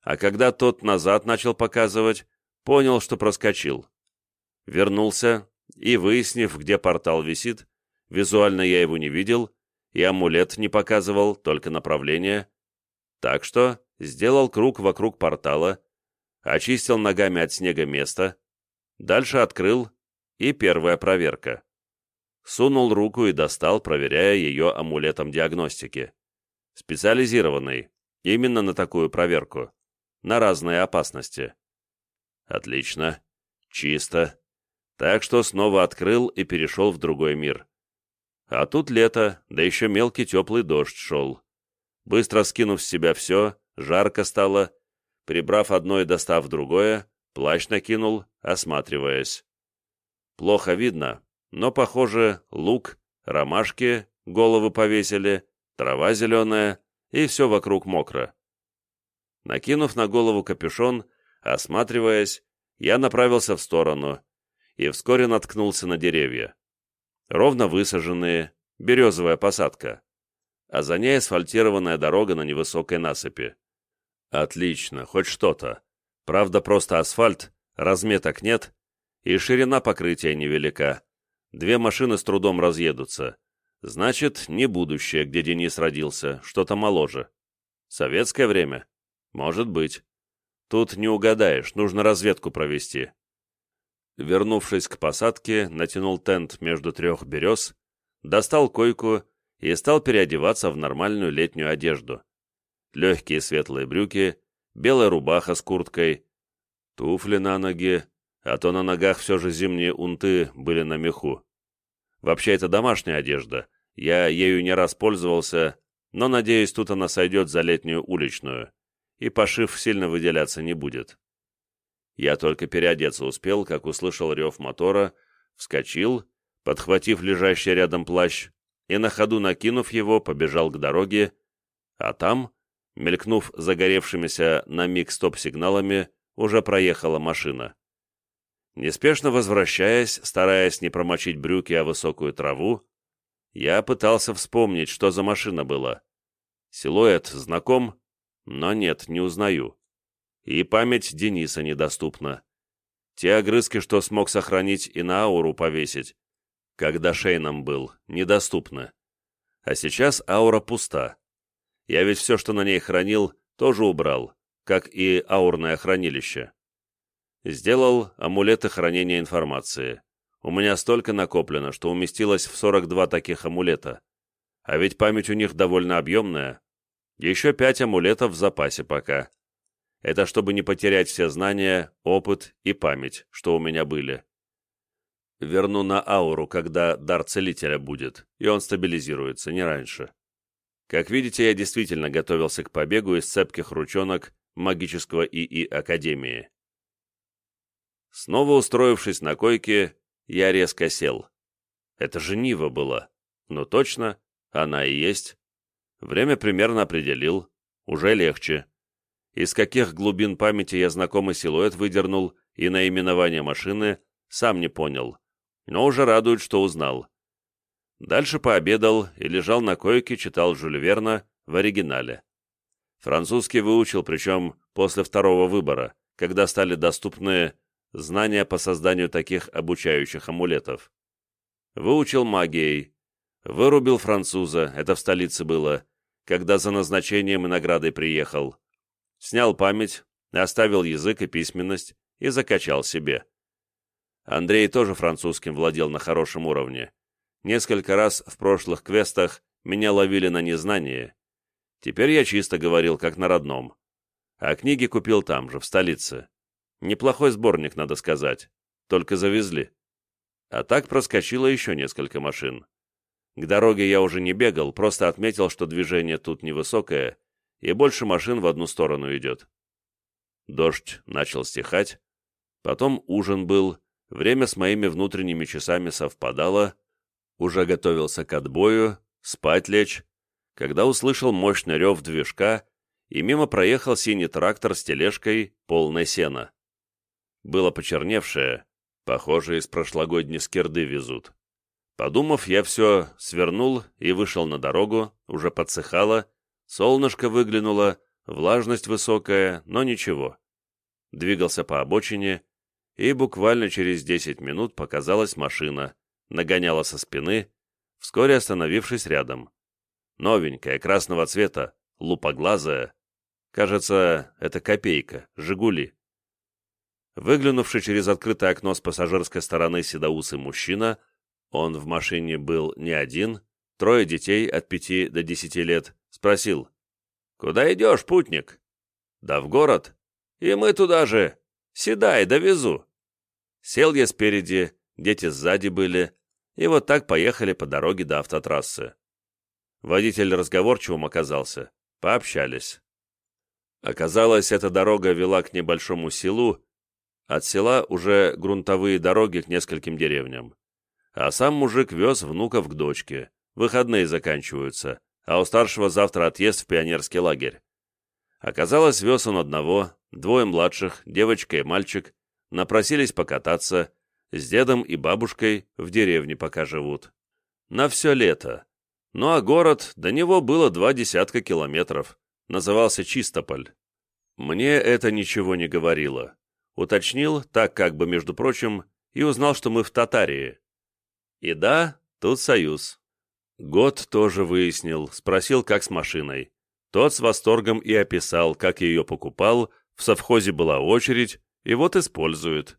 Speaker 1: а когда тот назад начал показывать, понял, что проскочил. Вернулся и, выяснив, где портал висит, визуально я его не видел, и амулет не показывал, только направление, так что сделал круг вокруг портала, очистил ногами от снега место, дальше открыл, и первая проверка. Сунул руку и достал, проверяя ее амулетом диагностики. Специализированный, именно на такую проверку, на разные опасности. Отлично, чисто. Так что снова открыл и перешел в другой мир. А тут лето, да еще мелкий теплый дождь шел. Быстро скинув с себя все, жарко стало, прибрав одно и достав другое, плащ накинул, осматриваясь. Плохо видно, но, похоже, лук, ромашки, головы повесили, трава зеленая, и все вокруг мокро. Накинув на голову капюшон, осматриваясь, я направился в сторону и вскоре наткнулся на деревья. Ровно высаженные, березовая посадка а за ней асфальтированная дорога на невысокой насыпи. Отлично, хоть что-то. Правда, просто асфальт, разметок нет, и ширина покрытия невелика. Две машины с трудом разъедутся. Значит, не будущее, где Денис родился, что-то моложе. Советское время? Может быть. Тут не угадаешь, нужно разведку провести. Вернувшись к посадке, натянул тент между трех берез, достал койку и стал переодеваться в нормальную летнюю одежду. Легкие светлые брюки, белая рубаха с курткой, туфли на ноги, а то на ногах все же зимние унты были на меху. Вообще, это домашняя одежда, я ею не раз пользовался, но, надеюсь, тут она сойдет за летнюю уличную, и пошив сильно выделяться не будет. Я только переодеться успел, как услышал рев мотора, вскочил, подхватив лежащий рядом плащ, и на ходу накинув его, побежал к дороге, а там, мелькнув загоревшимися на миг стоп-сигналами, уже проехала машина. Неспешно возвращаясь, стараясь не промочить брюки о высокую траву, я пытался вспомнить, что за машина была. Силуэт знаком, но нет, не узнаю. И память Дениса недоступна. Те огрызки, что смог сохранить и на ауру повесить, когда Шейном был, недоступно. А сейчас аура пуста. Я ведь все, что на ней хранил, тоже убрал, как и аурное хранилище. Сделал амулеты хранения информации. У меня столько накоплено, что уместилось в 42 таких амулета. А ведь память у них довольно объемная. Еще пять амулетов в запасе пока. Это чтобы не потерять все знания, опыт и память, что у меня были. Верну на ауру, когда дар целителя будет, и он стабилизируется, не раньше. Как видите, я действительно готовился к побегу из цепких ручонок магического ИИ Академии. Снова устроившись на койке, я резко сел. Это же Нива была. Ну точно, она и есть. Время примерно определил. Уже легче. Из каких глубин памяти я знакомый силуэт выдернул и наименование машины, сам не понял но уже радует, что узнал. Дальше пообедал и лежал на койке, читал Жюль Верна в оригинале. Французский выучил, причем после второго выбора, когда стали доступны знания по созданию таких обучающих амулетов. Выучил магией. Вырубил француза, это в столице было, когда за назначением и наградой приехал. Снял память, оставил язык и письменность и закачал себе. Андрей тоже французским владел на хорошем уровне. Несколько раз в прошлых квестах меня ловили на незнание. Теперь я чисто говорил, как на родном. А книги купил там же, в столице. Неплохой сборник, надо сказать. Только завезли. А так проскочило еще несколько машин. К дороге я уже не бегал, просто отметил, что движение тут невысокое, и больше машин в одну сторону идет. Дождь начал стихать, потом ужин был, Время с моими внутренними часами совпадало, уже готовился к отбою, спать лечь, когда услышал мощный рев движка, и мимо проехал синий трактор с тележкой, полной сена. Было почерневшее, похоже, из прошлогодней скирды везут. Подумав, я все свернул и вышел на дорогу, уже подсыхало, солнышко выглянуло, влажность высокая, но ничего. Двигался по обочине, и буквально через 10 минут показалась машина, нагоняла со спины, вскоре остановившись рядом. Новенькая, красного цвета, лупоглазая. Кажется, это копейка, «Жигули». Выглянувший через открытое окно с пассажирской стороны седоусый мужчина, он в машине был не один, трое детей от пяти до десяти лет, спросил. «Куда идешь, путник?» «Да в город. И мы туда же. Седай, довезу». Сел я спереди, дети сзади были, и вот так поехали по дороге до автотрассы. Водитель разговорчивым оказался. Пообщались. Оказалось, эта дорога вела к небольшому селу, от села уже грунтовые дороги к нескольким деревням. А сам мужик вез внуков к дочке. Выходные заканчиваются, а у старшего завтра отъезд в пионерский лагерь. Оказалось, вез он одного, двое младших, девочка и мальчик, напросились покататься, с дедом и бабушкой в деревне пока живут. На все лето. Ну а город, до него было два десятка километров. Назывался Чистополь. Мне это ничего не говорило. Уточнил, так как бы, между прочим, и узнал, что мы в Татарии. И да, тут союз. Год тоже выяснил, спросил, как с машиной. Тот с восторгом и описал, как ее покупал, в совхозе была очередь, и вот использует.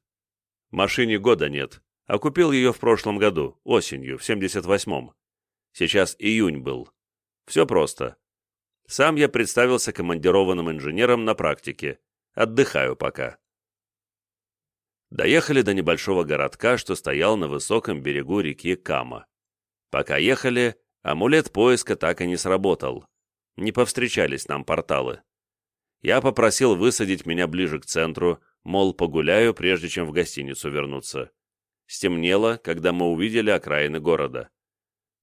Speaker 1: Машине года нет, а купил ее в прошлом году, осенью, в 78-м. Сейчас июнь был. Все просто. Сам я представился командированным инженером на практике. Отдыхаю пока. Доехали до небольшого городка, что стоял на высоком берегу реки Кама. Пока ехали, амулет поиска так и не сработал. Не повстречались нам порталы. Я попросил высадить меня ближе к центру, мол, погуляю, прежде чем в гостиницу вернуться. Стемнело, когда мы увидели окраины города.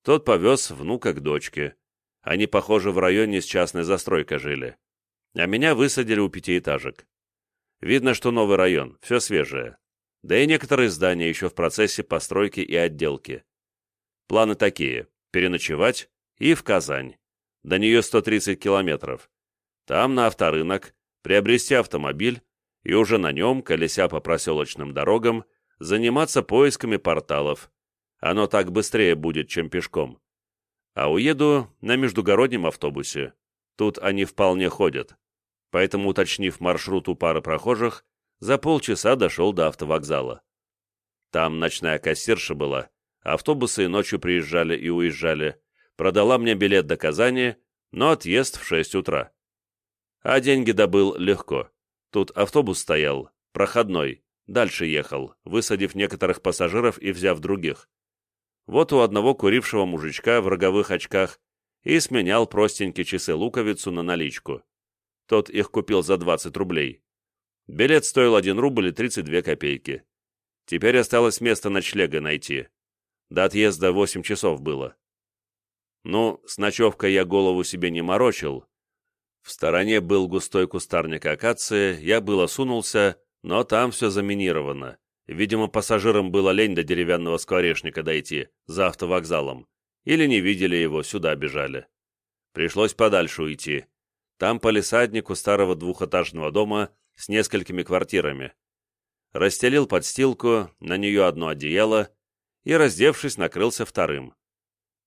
Speaker 1: Тот повез внука к дочке. Они, похоже, в районе с частной застройкой жили. А меня высадили у пятиэтажек. Видно, что новый район, все свежее. Да и некоторые здания еще в процессе постройки и отделки. Планы такие – переночевать и в Казань. До нее 130 километров. Там на авторынок, приобрести автомобиль и уже на нем, колеся по проселочным дорогам, заниматься поисками порталов. Оно так быстрее будет, чем пешком. А уеду на междугороднем автобусе. Тут они вполне ходят поэтому, уточнив маршрут у пары прохожих, за полчаса дошел до автовокзала. Там ночная кассирша была, автобусы ночью приезжали и уезжали, продала мне билет до Казани, но отъезд в 6 утра. А деньги добыл легко. Тут автобус стоял, проходной, дальше ехал, высадив некоторых пассажиров и взяв других. Вот у одного курившего мужичка в роговых очках и сменял простенькие часы-луковицу на наличку. Тот их купил за 20 рублей. Билет стоил 1 рубль и 32 копейки. Теперь осталось место ночлега найти. До отъезда 8 часов было. Ну, с ночевкой я голову себе не морочил. В стороне был густой кустарник акации, я было сунулся, но там все заминировано. Видимо, пассажирам было лень до деревянного скворечника дойти, за автовокзалом. Или не видели его, сюда бежали. Пришлось подальше уйти. Там полисадник у старого двухэтажного дома с несколькими квартирами. Расстелил подстилку, на нее одно одеяло и, раздевшись, накрылся вторым.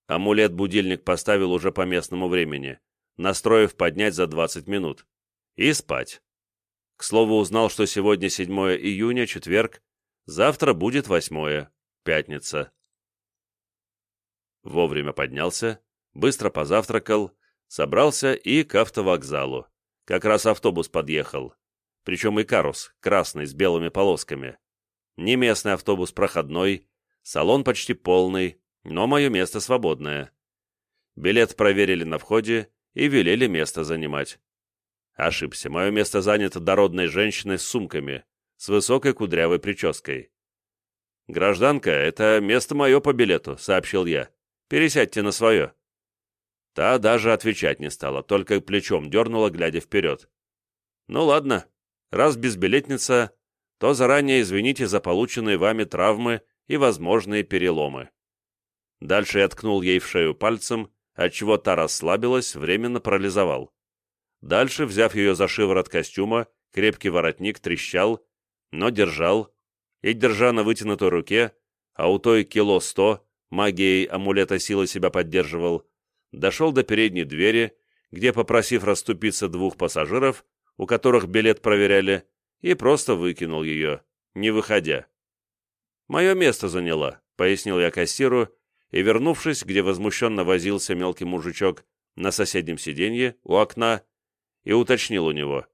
Speaker 1: Амулет-будильник поставил уже по местному времени, настроив поднять за 20 минут. И спать. К слову, узнал, что сегодня 7 июня, четверг, завтра будет 8 пятница. Вовремя поднялся, быстро позавтракал, Собрался и к автовокзалу. Как раз автобус подъехал. Причем и карус, красный, с белыми полосками. Не местный автобус проходной, салон почти полный, но мое место свободное. Билет проверили на входе и велели место занимать. Ошибся, мое место занято дородной женщиной с сумками, с высокой кудрявой прической. «Гражданка, это место мое по билету», — сообщил я. «Пересядьте на свое». Та даже отвечать не стала, только плечом дернула, глядя вперед. «Ну ладно, раз безбилетница, то заранее извините за полученные вами травмы и возможные переломы». Дальше я ткнул ей в шею пальцем, отчего та расслабилась, временно парализовал. Дальше, взяв ее за шиворот костюма, крепкий воротник трещал, но держал, и, держа на вытянутой руке, а у той кило сто, магией амулета силы себя поддерживал, дошел до передней двери, где, попросив расступиться двух пассажиров, у которых билет проверяли, и просто выкинул ее, не выходя. «Мое место заняла», — пояснил я кассиру, и, вернувшись, где возмущенно возился мелкий мужичок на соседнем сиденье у окна, и уточнил у него.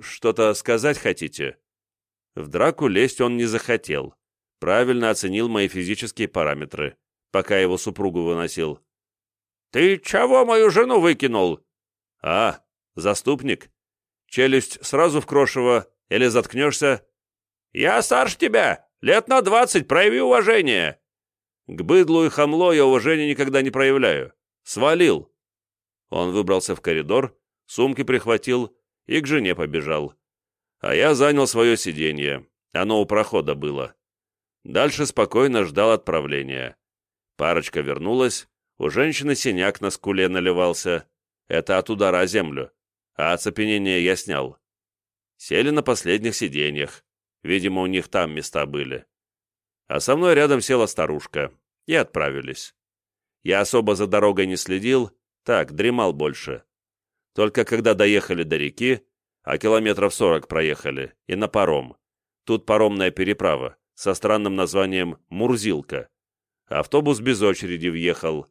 Speaker 1: «Что-то сказать хотите?» В драку лезть он не захотел. Правильно оценил мои физические параметры, пока его супругу выносил. «Ты чего мою жену выкинул?» «А, заступник. Челюсть сразу в крошево, или заткнешься?» «Я старше тебя, лет на двадцать, прояви уважение!» К быдлу и хамло я уважения никогда не проявляю. Свалил!» Он выбрался в коридор, сумки прихватил и к жене побежал. А я занял свое сиденье. Оно у прохода было. Дальше спокойно ждал отправления. Парочка вернулась, у женщины синяк на скуле наливался. Это от удара о землю. А оцепенение я снял. Сели на последних сиденьях. Видимо, у них там места были а со мной рядом села старушка, и отправились. Я особо за дорогой не следил, так, дремал больше. Только когда доехали до реки, а километров сорок проехали, и на паром. Тут паромная переправа, со странным названием «Мурзилка». Автобус без очереди въехал,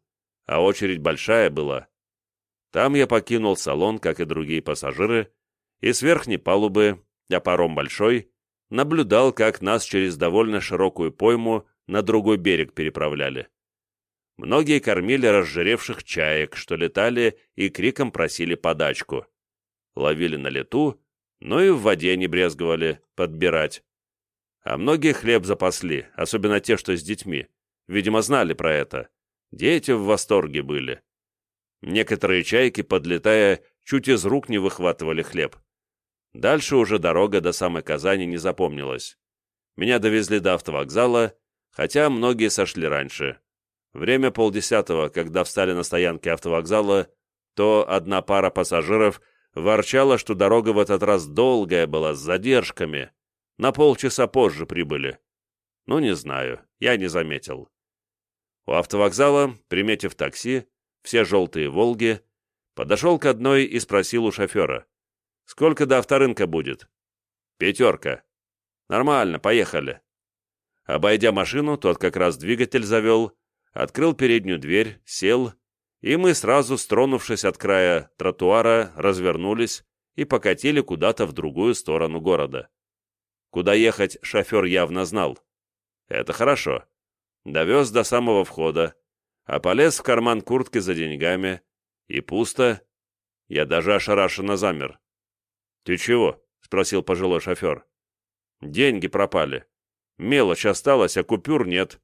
Speaker 1: а очередь большая была. Там я покинул салон, как и другие пассажиры, и с верхней палубы, а паром большой, наблюдал, как нас через довольно широкую пойму на другой берег переправляли. Многие кормили разжиревших чаек, что летали и криком просили подачку. Ловили на лету, но и в воде не брезговали подбирать. А многие хлеб запасли, особенно те, что с детьми. Видимо, знали про это. Дети в восторге были. Некоторые чайки, подлетая, чуть из рук не выхватывали хлеб. Дальше уже дорога до самой Казани не запомнилась. Меня довезли до автовокзала, хотя многие сошли раньше. Время полдесятого, когда встали на стоянке автовокзала, то одна пара пассажиров ворчала, что дорога в этот раз долгая была, с задержками. На полчаса позже прибыли. Ну, не знаю, я не заметил. У автовокзала, приметив такси, все желтые «Волги», подошел к одной и спросил у шофера. Сколько до авторынка будет? Пятерка. Нормально, поехали. Обойдя машину, тот как раз двигатель завел, открыл переднюю дверь, сел, и мы сразу, стронувшись от края тротуара, развернулись и покатили куда-то в другую сторону города. Куда ехать шофер явно знал. Это хорошо. Довез до самого входа, а полез в карман куртки за деньгами, и пусто. Я даже ошарашенно замер. «Ты чего?» — спросил пожилой шофер. «Деньги пропали. Мелочь осталась, а купюр нет».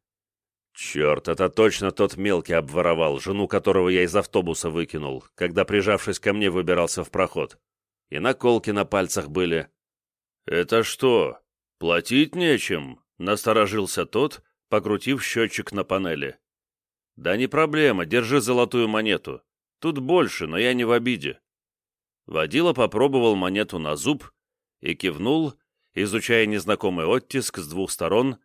Speaker 1: «Черт, это точно тот мелкий обворовал, жену которого я из автобуса выкинул, когда, прижавшись ко мне, выбирался в проход. И наколки на пальцах были». «Это что, платить нечем?» — насторожился тот, покрутив счетчик на панели. «Да не проблема, держи золотую монету. Тут больше, но я не в обиде. Водила попробовал монету на зуб и кивнул, изучая незнакомый оттиск с двух сторон,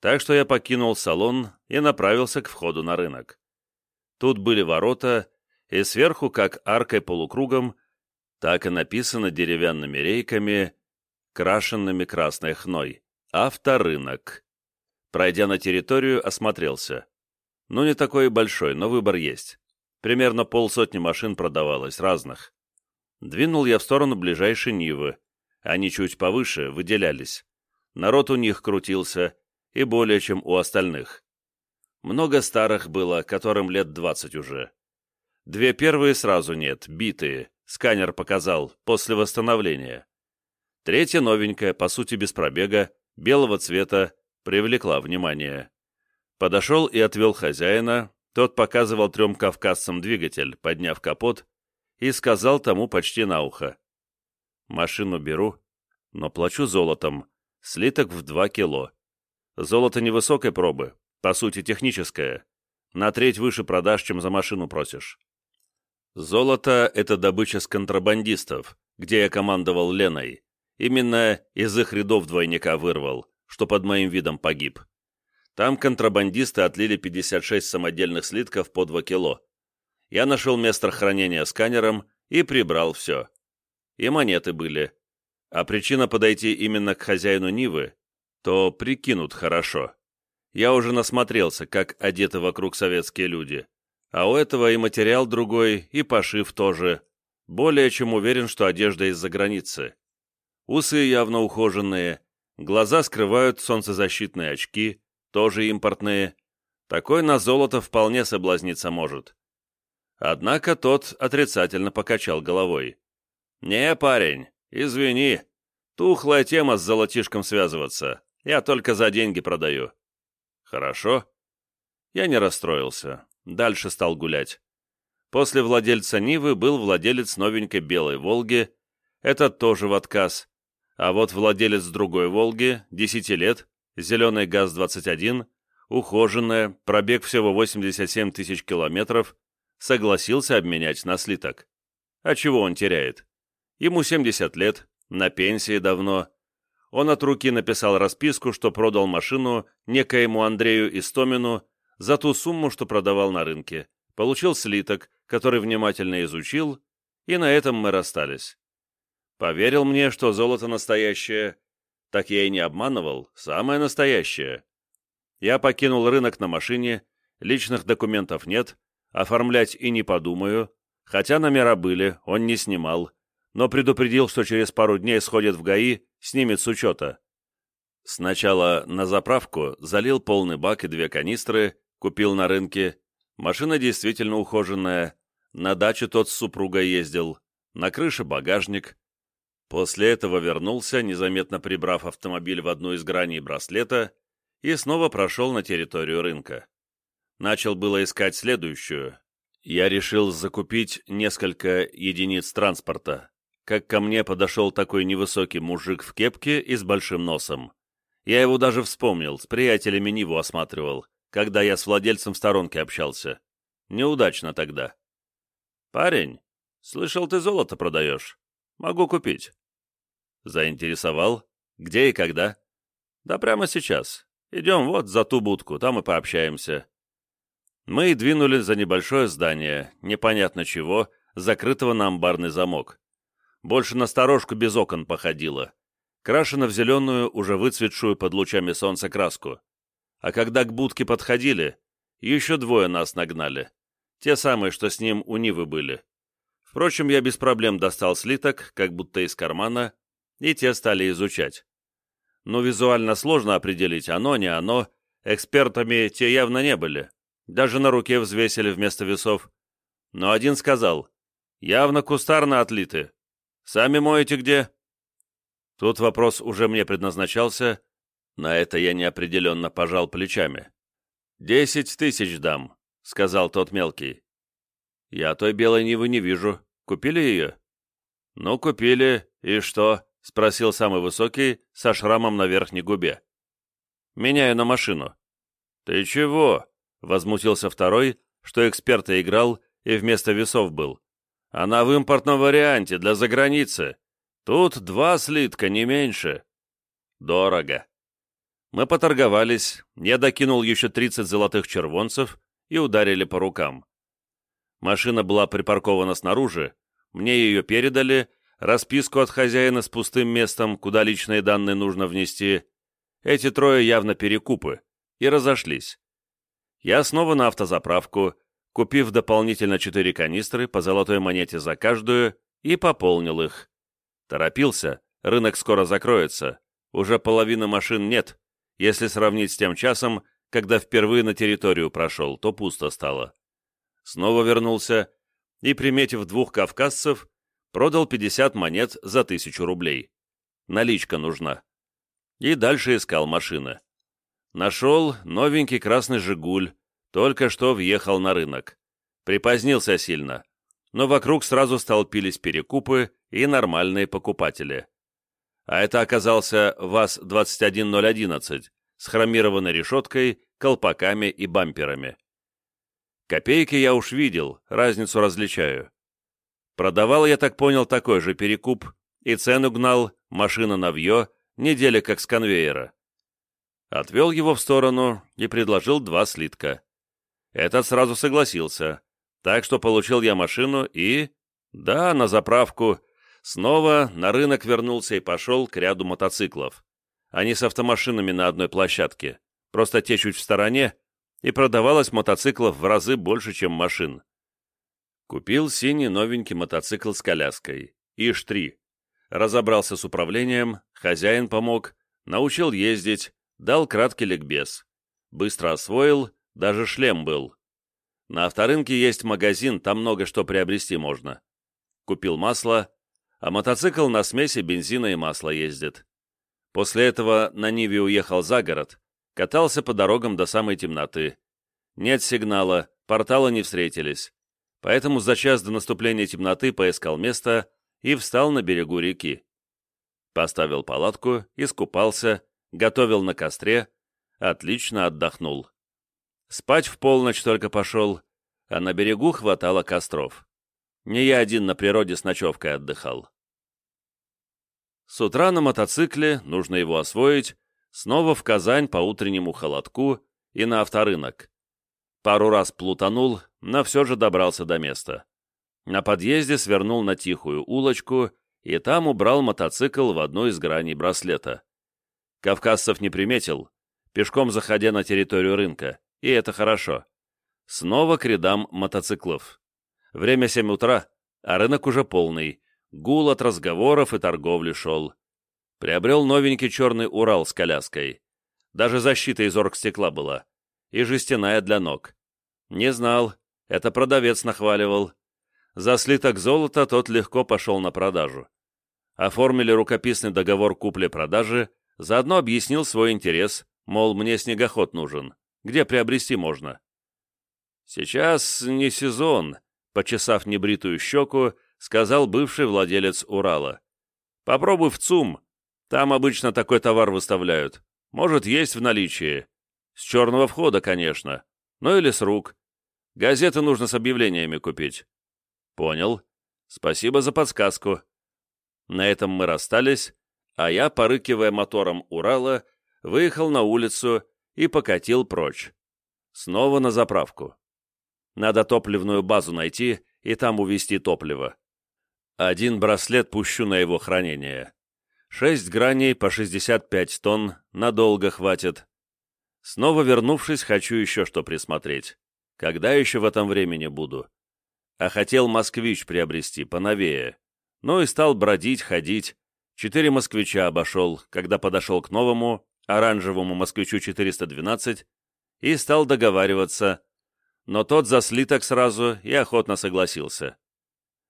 Speaker 1: так что я покинул салон и направился к входу на рынок. Тут были ворота, и сверху, как аркой полукругом, так и написано деревянными рейками, крашенными красной хной. Авторынок. Пройдя на территорию, осмотрелся. Ну, не такой большой, но выбор есть. Примерно полсотни машин продавалось, разных. Двинул я в сторону ближайшей Нивы. Они чуть повыше выделялись. Народ у них крутился, и более чем у остальных. Много старых было, которым лет двадцать уже. Две первые сразу нет, битые, сканер показал, после восстановления. Третья новенькая, по сути без пробега, белого цвета, привлекла внимание. Подошел и отвел хозяина, тот показывал трем кавказцам двигатель, подняв капот и сказал тому почти на ухо. «Машину беру, но плачу золотом, слиток в два кило. Золото невысокой пробы, по сути техническое, на треть выше продаж, чем за машину просишь. Золото — это добыча с контрабандистов, где я командовал Леной. Именно из их рядов двойника вырвал, что под моим видом погиб. Там контрабандисты отлили 56 самодельных слитков по 2 кило. Я нашел место хранения сканером и прибрал все. И монеты были. А причина подойти именно к хозяину Нивы, то прикинут хорошо. Я уже насмотрелся, как одеты вокруг советские люди. А у этого и материал другой, и пошив тоже. Более чем уверен, что одежда из-за границы. Усы явно ухоженные, глаза скрывают солнцезащитные очки, тоже импортные. Такой на золото вполне соблазниться может. Однако тот отрицательно покачал головой. «Не, парень, извини. Тухлая тема с золотишком связываться. Я только за деньги продаю». «Хорошо». Я не расстроился. Дальше стал гулять. После владельца Нивы был владелец новенькой белой «Волги». Этот тоже в отказ. А вот владелец другой «Волги», 10 лет, зеленый ГАЗ-21, ухоженная, пробег всего 87 тысяч километров, согласился обменять на слиток. А чего он теряет? Ему 70 лет, на пенсии давно. Он от руки написал расписку, что продал машину некоему Андрею Истомину за ту сумму, что продавал на рынке. Получил слиток, который внимательно изучил, и на этом мы расстались. Поверил мне, что золото настоящее. Так я и не обманывал, самое настоящее. Я покинул рынок на машине, личных документов нет, оформлять и не подумаю, хотя номера были, он не снимал, но предупредил, что через пару дней сходит в ГАИ, снимет с учета. Сначала на заправку залил полный бак и две канистры, купил на рынке. Машина действительно ухоженная. На дачу тот с супругой ездил. На крыше багажник. После этого вернулся, незаметно прибрав автомобиль в одну из граней браслета, и снова прошел на территорию рынка. Начал было искать следующую. Я решил закупить несколько единиц транспорта, как ко мне подошел такой невысокий мужик в кепке и с большим носом. Я его даже вспомнил, с приятелями Ниву осматривал, когда я с владельцем в сторонке общался. Неудачно тогда. «Парень, слышал, ты золото продаешь? Могу купить». Заинтересовал? Где и когда? Да прямо сейчас. Идем вот за ту будку, там и пообщаемся. Мы и двинули за небольшое здание, непонятно чего, закрытого на амбарный замок больше на сторожку без окон походила. Крашена в зеленую, уже выцветшую под лучами солнца краску. А когда к будке подходили, еще двое нас нагнали. Те самые, что с ним у Нивы были. Впрочем, я без проблем достал слиток, как будто из кармана, и те стали изучать. Но визуально сложно определить, оно, не оно. Экспертами те явно не были. Даже на руке взвесили вместо весов. Но один сказал, явно кустарно отлиты, Сами моете где?» Тут вопрос уже мне предназначался, на это я неопределенно пожал плечами. «Десять тысяч дам», — сказал тот мелкий. «Я той белой Нивы не вижу. Купили ее?» «Ну, купили. И что?» — спросил самый высокий, со шрамом на верхней губе. «Меняю на машину». «Ты чего?» — возмутился второй, что эксперта играл и вместо весов был. Она в импортном варианте, для заграницы. Тут два слитка, не меньше. Дорого. Мы поторговались, я докинул еще 30 золотых червонцев и ударили по рукам. Машина была припаркована снаружи, мне ее передали, расписку от хозяина с пустым местом, куда личные данные нужно внести. Эти трое явно перекупы, и разошлись. Я снова на автозаправку, купив дополнительно четыре канистры по золотой монете за каждую, и пополнил их. Торопился, рынок скоро закроется, уже половины машин нет, если сравнить с тем часом, когда впервые на территорию прошел, то пусто стало. Снова вернулся и, приметив двух кавказцев, продал 50 монет за тысячу рублей. Наличка нужна. И дальше искал машины. Нашел новенький красный «Жигуль», только что въехал на рынок. Припозднился сильно, но вокруг сразу столпились перекупы и нормальные покупатели. А это оказался ВАЗ-21011 с хромированной решеткой, колпаками и бамперами. Копейки я уж видел, разницу различаю. Продавал, я так понял, такой же перекуп, и цену гнал, машина навье, неделя как с конвейера. Отвел его в сторону и предложил два слитка. Этот сразу согласился, так что получил я машину и... Да, на заправку. Снова на рынок вернулся и пошел к ряду мотоциклов. Они с автомашинами на одной площадке, просто те чуть в стороне, и продавалось мотоциклов в разы больше, чем машин. Купил синий новенький мотоцикл с коляской. Иш-3. Разобрался с управлением, хозяин помог, научил ездить, дал краткий ликбез. Быстро освоил, даже шлем был. На авторынке есть магазин, там много что приобрести можно. Купил масло, а мотоцикл на смеси бензина и масла ездит. После этого на Ниве уехал за город, катался по дорогам до самой темноты. Нет сигнала, порталы не встретились поэтому за час до наступления темноты поискал место и встал на берегу реки. Поставил палатку, искупался, готовил на костре, отлично отдохнул. Спать в полночь только пошел, а на берегу хватало костров. Не я один на природе с ночевкой отдыхал. С утра на мотоцикле, нужно его освоить, снова в Казань по утреннему холодку и на авторынок. Пару раз плутанул, но все же добрался до места. На подъезде свернул на тихую улочку и там убрал мотоцикл в одну из граней браслета. Кавказцев не приметил, пешком заходя на территорию рынка, и это хорошо. Снова к рядам мотоциклов. Время 7 утра, а рынок уже полный. Гул от разговоров и торговли шел. Приобрел новенький черный Урал с коляской. Даже защита из оргстекла была и жестяная для ног. Не знал, это продавец нахваливал. За слиток золота тот легко пошел на продажу. Оформили рукописный договор купли-продажи, заодно объяснил свой интерес, мол, мне снегоход нужен, где приобрести можно. «Сейчас не сезон», — почесав небритую щеку, сказал бывший владелец Урала. «Попробуй в ЦУМ, там обычно такой товар выставляют. Может, есть в наличии. С черного входа, конечно. Ну или с рук. Газеты нужно с объявлениями купить. Понял. Спасибо за подсказку. На этом мы расстались, а я, порыкивая мотором Урала, выехал на улицу и покатил прочь. Снова на заправку. Надо топливную базу найти и там увезти топливо. Один браслет пущу на его хранение. Шесть граней по 65 тонн надолго хватит. Снова вернувшись, хочу еще что присмотреть. Когда еще в этом времени буду? А хотел москвич приобрести, поновее. Ну и стал бродить, ходить. Четыре москвича обошел, когда подошел к новому, оранжевому москвичу 412, и стал договариваться. Но тот за слиток сразу и охотно согласился.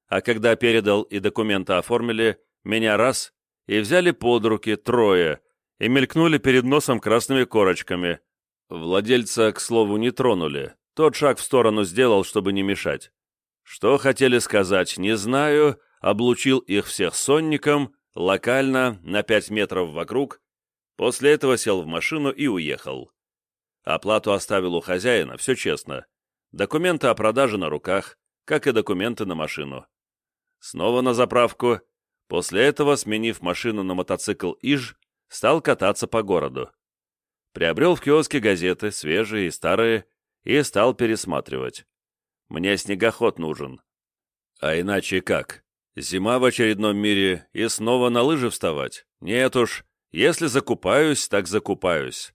Speaker 1: А когда передал и документы оформили, меня раз, и взяли под руки трое, и мелькнули перед носом красными корочками. Владельца, к слову, не тронули. Тот шаг в сторону сделал, чтобы не мешать. Что хотели сказать, не знаю, облучил их всех сонником, локально, на пять метров вокруг, после этого сел в машину и уехал. Оплату оставил у хозяина, все честно. Документы о продаже на руках, как и документы на машину. Снова на заправку. После этого, сменив машину на мотоцикл «Иж», стал кататься по городу. Приобрел в киоске газеты, свежие и старые, и стал пересматривать. Мне снегоход нужен. А иначе как? Зима в очередном мире и снова на лыжи вставать? Нет уж, если закупаюсь, так закупаюсь.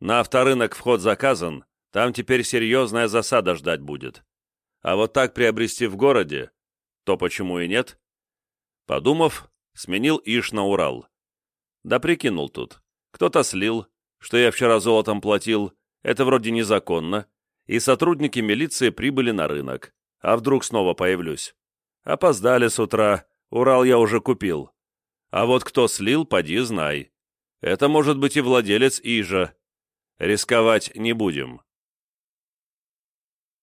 Speaker 1: На авторынок вход заказан, там теперь серьезная засада ждать будет. А вот так приобрести в городе, то почему и нет? Подумав, сменил Иш на Урал. Да прикинул тут. Кто-то слил, что я вчера золотом платил, это вроде незаконно, и сотрудники милиции прибыли на рынок. А вдруг снова появлюсь? Опоздали с утра, Урал я уже купил. А вот кто слил, поди знай. Это может быть и владелец Ижа. Рисковать не будем.